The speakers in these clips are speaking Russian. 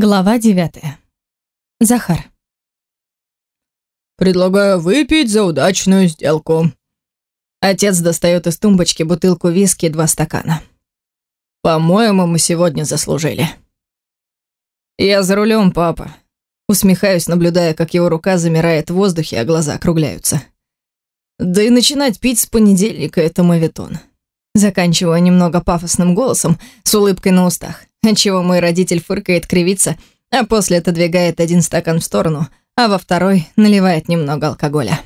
Глава девятая. Захар. «Предлагаю выпить за удачную сделку». Отец достает из тумбочки бутылку виски и два стакана. «По-моему, мы сегодня заслужили». «Я за рулем, папа». Усмехаюсь, наблюдая, как его рука замирает в воздухе, а глаза округляются. Да и начинать пить с понедельника — это мавитон. Заканчиваю немного пафосным голосом, с улыбкой на устах, отчего мой родитель фыркает, кривится, а после отодвигает один стакан в сторону, а во второй наливает немного алкоголя.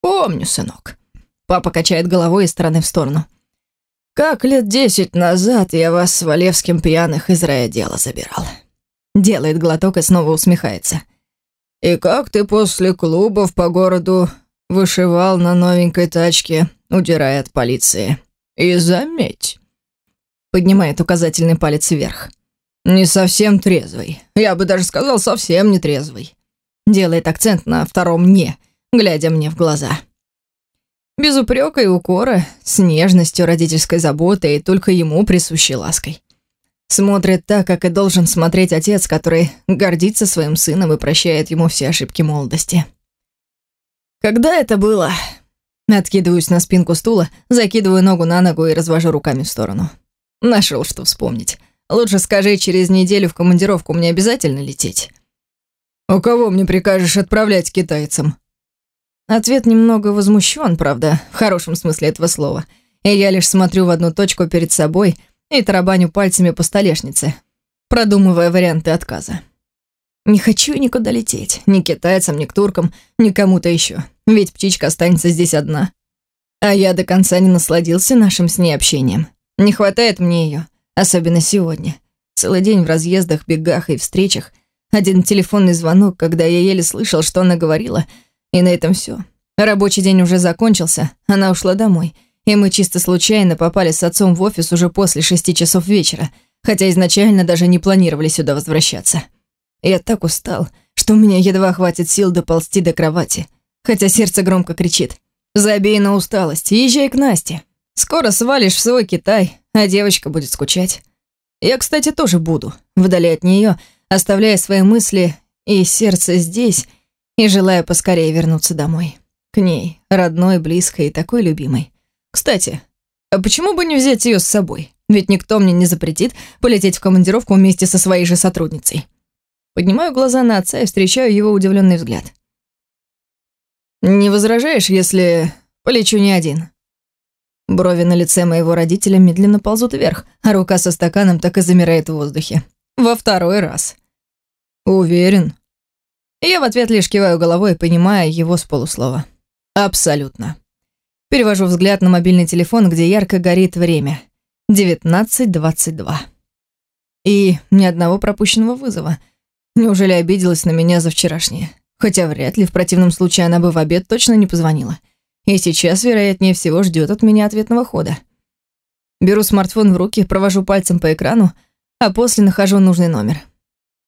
«Помню, сынок». Папа качает головой из стороны в сторону. «Как лет десять назад я вас с Валевским пьяных из райотдела забирал». Делает глоток и снова усмехается. «И как ты после клубов по городу вышивал на новенькой тачке, удирая от полиции?» И заметь, поднимает указательный палец вверх. Не совсем трезвый. Я бы даже сказал, совсем не трезвый. Делает акцент на втором «не», глядя мне в глаза. Без упрека и укора, с нежностью родительской заботы и только ему присущей лаской. Смотрит так, как и должен смотреть отец, который гордится своим сыном и прощает ему все ошибки молодости. Когда это было? Откидываюсь на спинку стула, закидываю ногу на ногу и развожу руками в сторону. Нашел, что вспомнить. Лучше скажи, через неделю в командировку мне обязательно лететь. «У кого мне прикажешь отправлять китайцам?» Ответ немного возмущен, правда, в хорошем смысле этого слова. И я лишь смотрю в одну точку перед собой и тарабаню пальцами по столешнице, продумывая варианты отказа. Не хочу никуда лететь. Ни к китайцам, ни к туркам, ни кому-то еще. Ведь птичка останется здесь одна. А я до конца не насладился нашим с ней общением. Не хватает мне ее, особенно сегодня. Целый день в разъездах, бегах и встречах. Один телефонный звонок, когда я еле слышал, что она говорила, и на этом все. Рабочий день уже закончился, она ушла домой, и мы чисто случайно попали с отцом в офис уже после шести часов вечера, хотя изначально даже не планировали сюда возвращаться. Я так устал, что у меня едва хватит сил доползти до кровати, хотя сердце громко кричит. «Забей на усталость, езжай к Насте. Скоро свалишь в свой Китай, а девочка будет скучать. Я, кстати, тоже буду, вдали от нее, оставляя свои мысли и сердце здесь, и желая поскорее вернуться домой. К ней, родной, близкой и такой любимой. Кстати, а почему бы не взять ее с собой? Ведь никто мне не запретит полететь в командировку вместе со своей же сотрудницей. Поднимаю глаза на отца и встречаю его удивленный взгляд. «Не возражаешь, если полечу не один?» Брови на лице моего родителя медленно ползут вверх, а рука со стаканом так и замирает в воздухе. Во второй раз. «Уверен?» Я в ответ лишь киваю головой, понимая его с полуслова. «Абсолютно». Перевожу взгляд на мобильный телефон, где ярко горит время. 19.22. И ни одного пропущенного вызова — Неужели обиделась на меня за вчерашнее? Хотя вряд ли, в противном случае она бы в обед точно не позвонила. И сейчас, вероятнее всего, ждет от меня ответного хода. Беру смартфон в руки, провожу пальцем по экрану, а после нахожу нужный номер.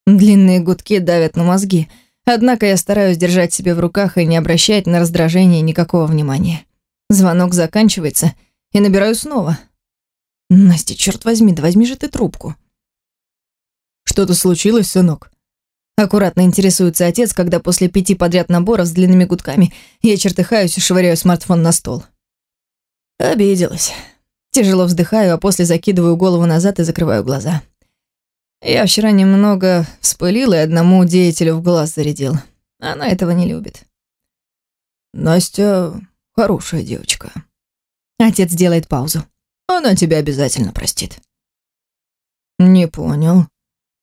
Длинные гудки давят на мозги, однако я стараюсь держать себя в руках и не обращать на раздражение никакого внимания. Звонок заканчивается, и набираю снова. «Настя, черт возьми, да возьми же ты трубку». «Что-то случилось, сынок?» Аккуратно интересуется отец, когда после пяти подряд наборов с длинными гудками я чертыхаюсь и швыряю смартфон на стол. Обиделась. Тяжело вздыхаю, а после закидываю голову назад и закрываю глаза. Я вчера немного вспылил и одному деятелю в глаз зарядил. Она этого не любит. Настя хорошая девочка. Отец делает паузу. Она тебя обязательно простит. Не понял.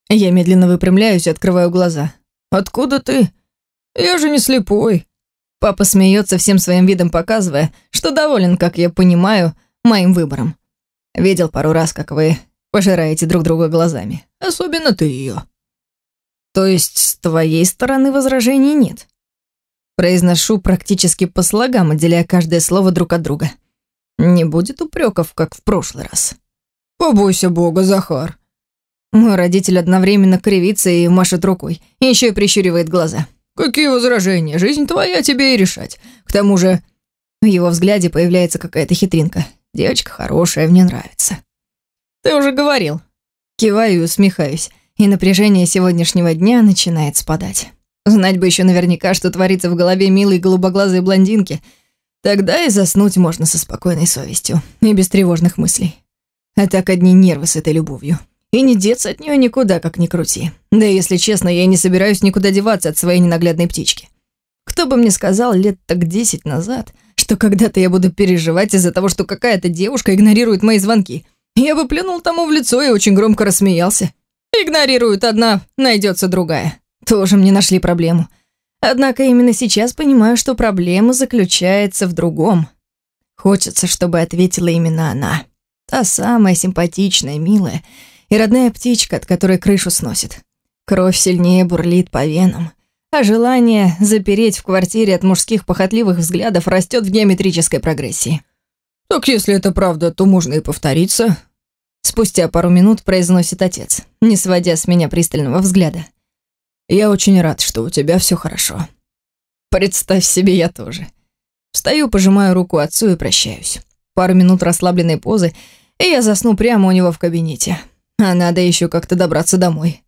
Я медленно выпрямляюсь и открываю глаза. «Откуда ты? Я же не слепой». Папа смеется всем своим видом, показывая, что доволен, как я понимаю, моим выбором. Видел пару раз, как вы пожираете друг друга глазами. Особенно ты ее. То есть с твоей стороны возражений нет? Произношу практически по слогам, отделяя каждое слово друг от друга. Не будет упреков, как в прошлый раз. «Побойся Бога, Захар. Мой родитель одновременно кривится и машет рукой, и еще и прищуривает глаза. «Какие возражения? Жизнь твоя, тебе и решать. К тому же...» В его взгляде появляется какая-то хитринка. «Девочка хорошая, мне нравится». «Ты уже говорил». Киваю и усмехаюсь. и напряжение сегодняшнего дня начинает спадать. Знать бы еще наверняка, что творится в голове милой голубоглазой блондинки. Тогда и заснуть можно со спокойной совестью и без тревожных мыслей. А так одни нервы с этой любовью. И не деться от нее никуда, как ни крути. Да если честно, я не собираюсь никуда деваться от своей ненаглядной птички. Кто бы мне сказал лет так десять назад, что когда-то я буду переживать из-за того, что какая-то девушка игнорирует мои звонки. Я бы плюнул тому в лицо и очень громко рассмеялся. Игнорирует одна, найдется другая. Тоже мне нашли проблему. Однако именно сейчас понимаю, что проблема заключается в другом. Хочется, чтобы ответила именно она. Та самая симпатичная, милая и родная птичка, от которой крышу сносит. Кровь сильнее бурлит по венам, а желание запереть в квартире от мужских похотливых взглядов растет в геометрической прогрессии. «Так если это правда, то можно и повториться», Спустя пару минут произносит отец, не сводя с меня пристального взгляда. «Я очень рад, что у тебя все хорошо». Представь себе, я тоже. Встаю, пожимаю руку отцу и прощаюсь. Пару минут расслабленной позы, и я засну прямо у него в кабинете. А надо еще как-то добраться домой.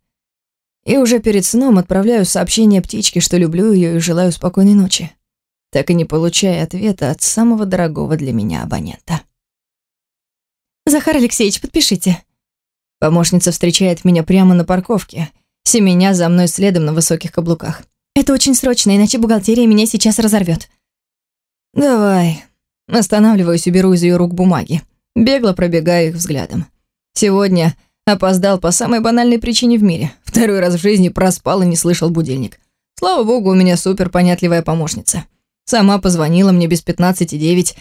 И уже перед сном отправляю сообщение птичке, что люблю ее и желаю спокойной ночи. Так и не получая ответа от самого дорогого для меня абонента. «Захар Алексеевич, подпишите». Помощница встречает меня прямо на парковке, семеня за мной следом на высоких каблуках. «Это очень срочно, иначе бухгалтерия меня сейчас разорвет». «Давай». Останавливаюсь и беру из ее рук бумаги. Бегло пробегаю их взглядом. Сегодня опоздал по самой банальной причине в мире. Второй раз в жизни проспал и не слышал будильник. Слава богу, у меня супер понятливая помощница. Сама позвонила мне без 15,9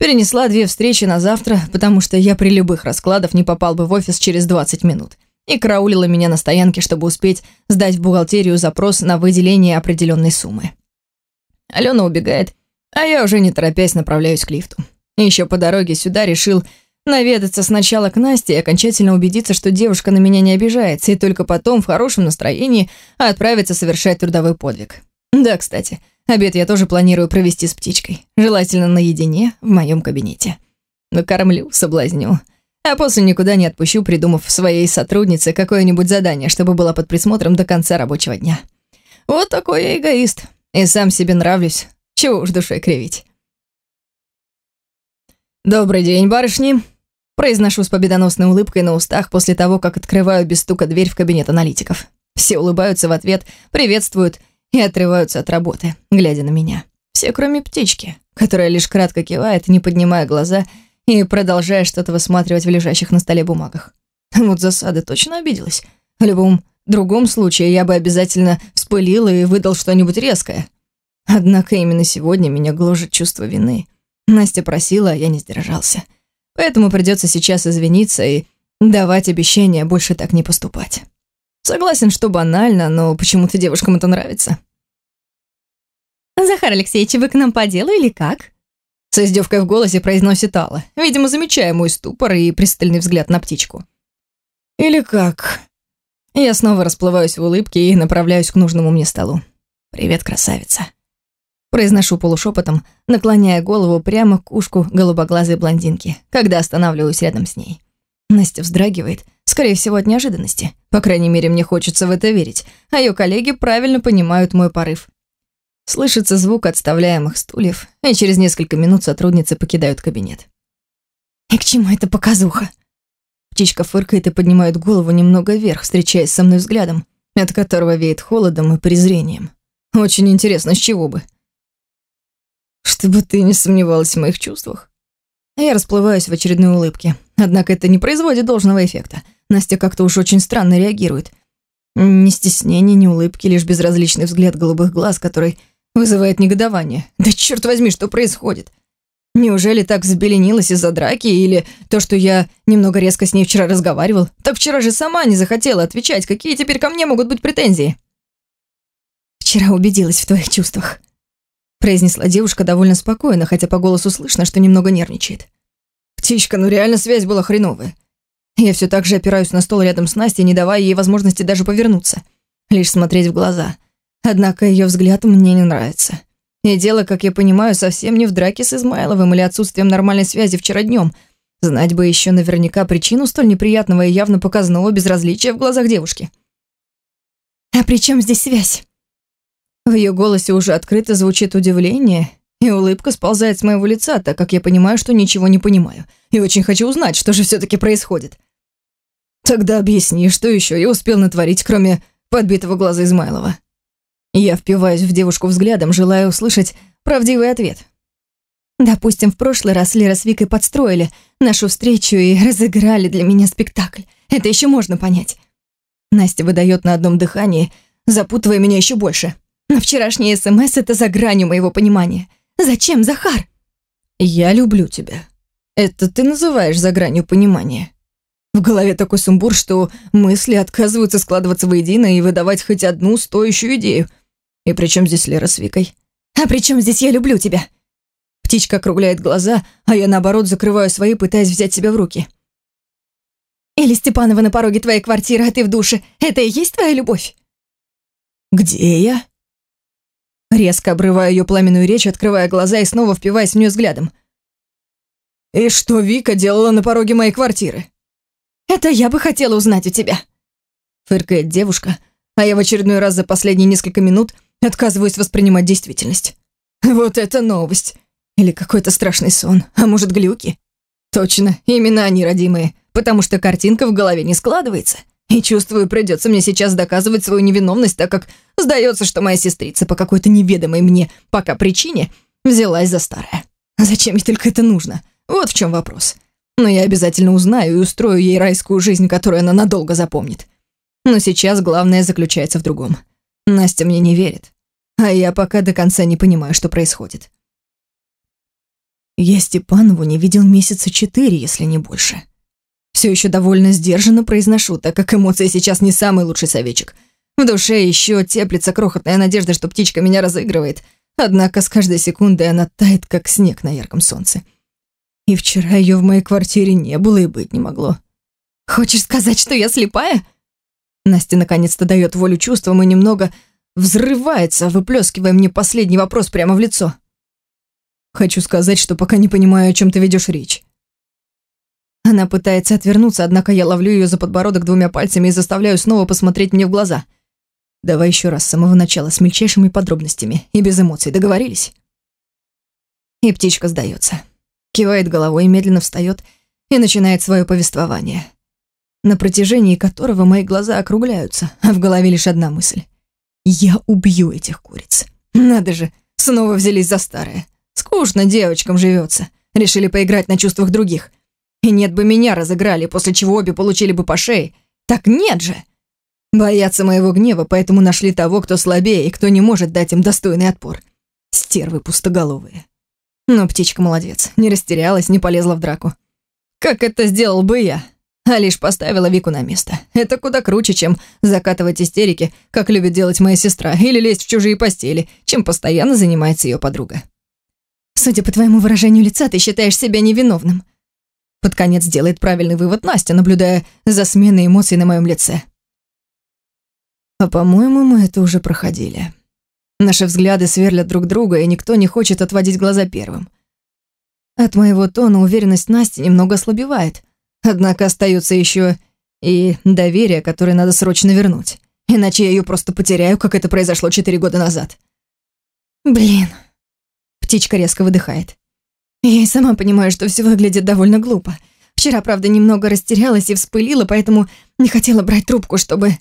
Перенесла две встречи на завтра, потому что я при любых раскладах не попал бы в офис через 20 минут. И караулила меня на стоянке, чтобы успеть сдать в бухгалтерию запрос на выделение определенной суммы. Алена убегает, а я уже не торопясь направляюсь к лифту. Еще по дороге сюда решил наведаться сначала к Насте и окончательно убедиться, что девушка на меня не обижается, и только потом в хорошем настроении отправиться совершать трудовой подвиг. Да, кстати, Обед я тоже планирую провести с птичкой, желательно наедине в моем кабинете. Накормлю, соблазню. А после никуда не отпущу, придумав своей сотруднице какое-нибудь задание, чтобы было под присмотром до конца рабочего дня. Вот такой я эгоист. И сам себе нравлюсь. Чего уж душой кривить. «Добрый день, барышни!» Произношу с победоносной улыбкой на устах после того, как открываю без стука дверь в кабинет аналитиков. Все улыбаются в ответ, приветствуют и отрываются от работы, глядя на меня. Все, кроме птички, которая лишь кратко кивает, не поднимая глаза и продолжая что-то высматривать в лежащих на столе бумагах. Вот засада точно обиделась. В любом другом случае я бы обязательно вспылил и выдал что-нибудь резкое. Однако именно сегодня меня гложет чувство вины. Настя просила, а я не сдержался. Поэтому придется сейчас извиниться и давать обещание больше так не поступать. Согласен, что банально, но почему-то девушкам это нравится. «Захар Алексеевич, вы к нам по делу или как?» С издевкой в голосе произносит Алла, видимо, замечая мой ступор и пристальный взгляд на птичку. «Или как?» Я снова расплываюсь в улыбке и направляюсь к нужному мне столу. «Привет, красавица!» Произношу полушепотом, наклоняя голову прямо к ушку голубоглазой блондинки, когда останавливаюсь рядом с ней. Настя вздрагивает, Скорее всего, от неожиданности. По крайней мере, мне хочется в это верить. А ее коллеги правильно понимают мой порыв. Слышится звук отставляемых стульев, и через несколько минут сотрудницы покидают кабинет. «И к чему эта показуха?» Птичка фыркает и поднимает голову немного вверх, встречаясь со мной взглядом, от которого веет холодом и презрением. Очень интересно, с чего бы? Чтобы ты не сомневалась в моих чувствах. Я расплываюсь в очередной улыбке, однако это не производит должного эффекта. Настя как-то уж очень странно реагирует. Ни стеснения, ни улыбки, лишь безразличный взгляд голубых глаз, который вызывает негодование. Да черт возьми, что происходит? Неужели так взбеленилась из-за драки или то, что я немного резко с ней вчера разговаривал? Так вчера же сама не захотела отвечать, какие теперь ко мне могут быть претензии? Вчера убедилась в твоих чувствах, произнесла девушка довольно спокойно, хотя по голосу слышно, что немного нервничает. Птичка, ну реально связь была хреновая. Я все так же опираюсь на стол рядом с Настей, не давая ей возможности даже повернуться. Лишь смотреть в глаза. Однако ее взгляд мне не нравится. И дело, как я понимаю, совсем не в драке с Измайловым или отсутствием нормальной связи вчера днем. Знать бы еще наверняка причину столь неприятного и явно показного безразличия в глазах девушки. «А при чем здесь связь?» В ее голосе уже открыто звучит удивление, и улыбка сползает с моего лица, так как я понимаю, что ничего не понимаю, и очень хочу узнать, что же все-таки происходит. Тогда объясни, что еще я успел натворить, кроме подбитого глаза Измайлова. Я впиваюсь в девушку взглядом, желая услышать правдивый ответ. Допустим, в прошлый раз Лера с Викой подстроили нашу встречу и разыграли для меня спектакль. Это еще можно понять. Настя выдает на одном дыхании, запутывая меня еще больше. Но вчерашний СМС — это за гранью моего понимания. Зачем, Захар? Я люблю тебя. Это ты называешь за гранью понимания. В голове такой сумбур, что мысли отказываются складываться воедино и выдавать хоть одну стоящую идею. И при чем здесь Лера с Викой? А при чем здесь я люблю тебя? Птичка округляет глаза, а я, наоборот, закрываю свои, пытаясь взять себя в руки. Или Степанова на пороге твоей квартиры, а ты в душе. Это и есть твоя любовь? Где я? Резко обрываю ее пламенную речь, открывая глаза и снова впиваясь в нее взглядом. «И что Вика делала на пороге моей квартиры?» «Это я бы хотела узнать у тебя», — фыркает девушка, а я в очередной раз за последние несколько минут отказываюсь воспринимать действительность. Вот это новость! Или какой-то страшный сон, а может глюки? Точно, именно они родимые, потому что картинка в голове не складывается. И чувствую, придется мне сейчас доказывать свою невиновность, так как сдается, что моя сестрица по какой-то неведомой мне пока причине взялась за старое. Зачем ей только это нужно? Вот в чем вопрос. Но я обязательно узнаю и устрою ей райскую жизнь, которую она надолго запомнит. Но сейчас главное заключается в другом. Настя мне не верит, а я пока до конца не понимаю, что происходит. Я Степанову не видел месяца четыре, если не больше. Все еще довольно сдержанно произношу, так как эмоции сейчас не самый лучший советчик. В душе еще теплится крохотная надежда, что птичка меня разыгрывает, однако с каждой секундой она тает, как снег на ярком солнце. И вчера ее в моей квартире не было и быть не могло. «Хочешь сказать, что я слепая?» Настя наконец-то дает волю чувствам и немного взрывается, выплескивая мне последний вопрос прямо в лицо. «Хочу сказать, что пока не понимаю, о чем ты ведешь речь». Она пытается отвернуться, однако я ловлю ее за подбородок двумя пальцами и заставляю снова посмотреть мне в глаза. «Давай еще раз с самого начала, с мельчайшими подробностями и без эмоций. Договорились?» И птичка сдается кивает головой, медленно встает и начинает свое повествование, на протяжении которого мои глаза округляются, а в голове лишь одна мысль. «Я убью этих куриц». Надо же, снова взялись за старое. Скучно девочкам живется. Решили поиграть на чувствах других. И нет бы меня разыграли, после чего обе получили бы по шее. Так нет же! Боятся моего гнева, поэтому нашли того, кто слабее и кто не может дать им достойный отпор. Стервы пустоголовые. Но птичка молодец, не растерялась, не полезла в драку. Как это сделал бы я? А лишь поставила Вику на место. Это куда круче, чем закатывать истерики, как любит делать моя сестра, или лезть в чужие постели, чем постоянно занимается ее подруга. Судя по твоему выражению лица, ты считаешь себя невиновным. Под конец делает правильный вывод Настя, наблюдая за сменой эмоций на моем лице. А по-моему, мы это уже проходили. Наши взгляды сверлят друг друга, и никто не хочет отводить глаза первым. От моего тона уверенность Насти немного ослабевает, однако остается еще и доверие, которое надо срочно вернуть. Иначе я ее просто потеряю, как это произошло четыре года назад. Блин. Птичка резко выдыхает. Я и сама понимаю, что все выглядит довольно глупо. Вчера, правда, немного растерялась и вспылила, поэтому не хотела брать трубку, чтобы...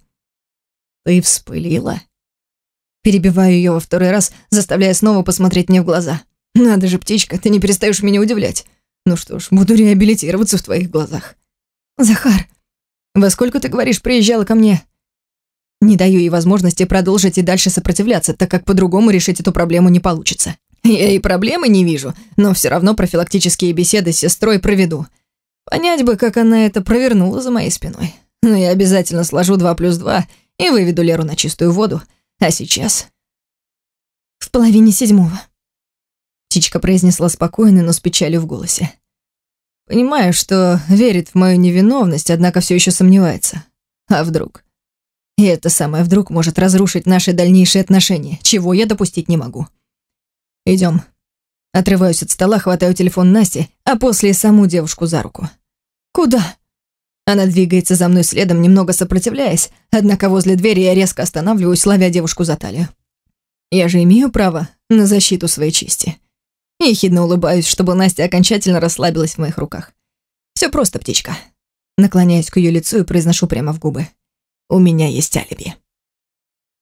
Ты вспылила? Перебиваю ее во второй раз, заставляя снова посмотреть мне в глаза. «Надо же, птичка, ты не перестаешь меня удивлять. Ну что ж, буду реабилитироваться в твоих глазах». «Захар, во сколько, ты говоришь, приезжала ко мне?» Не даю ей возможности продолжить и дальше сопротивляться, так как по-другому решить эту проблему не получится. Я и проблемы не вижу, но все равно профилактические беседы с сестрой проведу. Понять бы, как она это провернула за моей спиной. Но я обязательно сложу два плюс два и выведу Леру на чистую воду, а сейчас? В половине седьмого. Птичка произнесла спокойно, но с печалью в голосе. Понимаю, что верит в мою невиновность, однако все еще сомневается. А вдруг? И это самое вдруг может разрушить наши дальнейшие отношения, чего я допустить не могу. Идем. Отрываюсь от стола, хватаю телефон Насти, а после саму девушку за руку. «Куда?» Она двигается за мной следом, немного сопротивляясь, однако возле двери я резко останавливаюсь, ловя девушку за талию. Я же имею право на защиту своей чести. Ехидно улыбаюсь, чтобы Настя окончательно расслабилась в моих руках. Все просто, птичка. Наклоняюсь к ее лицу и произношу прямо в губы. У меня есть алиби.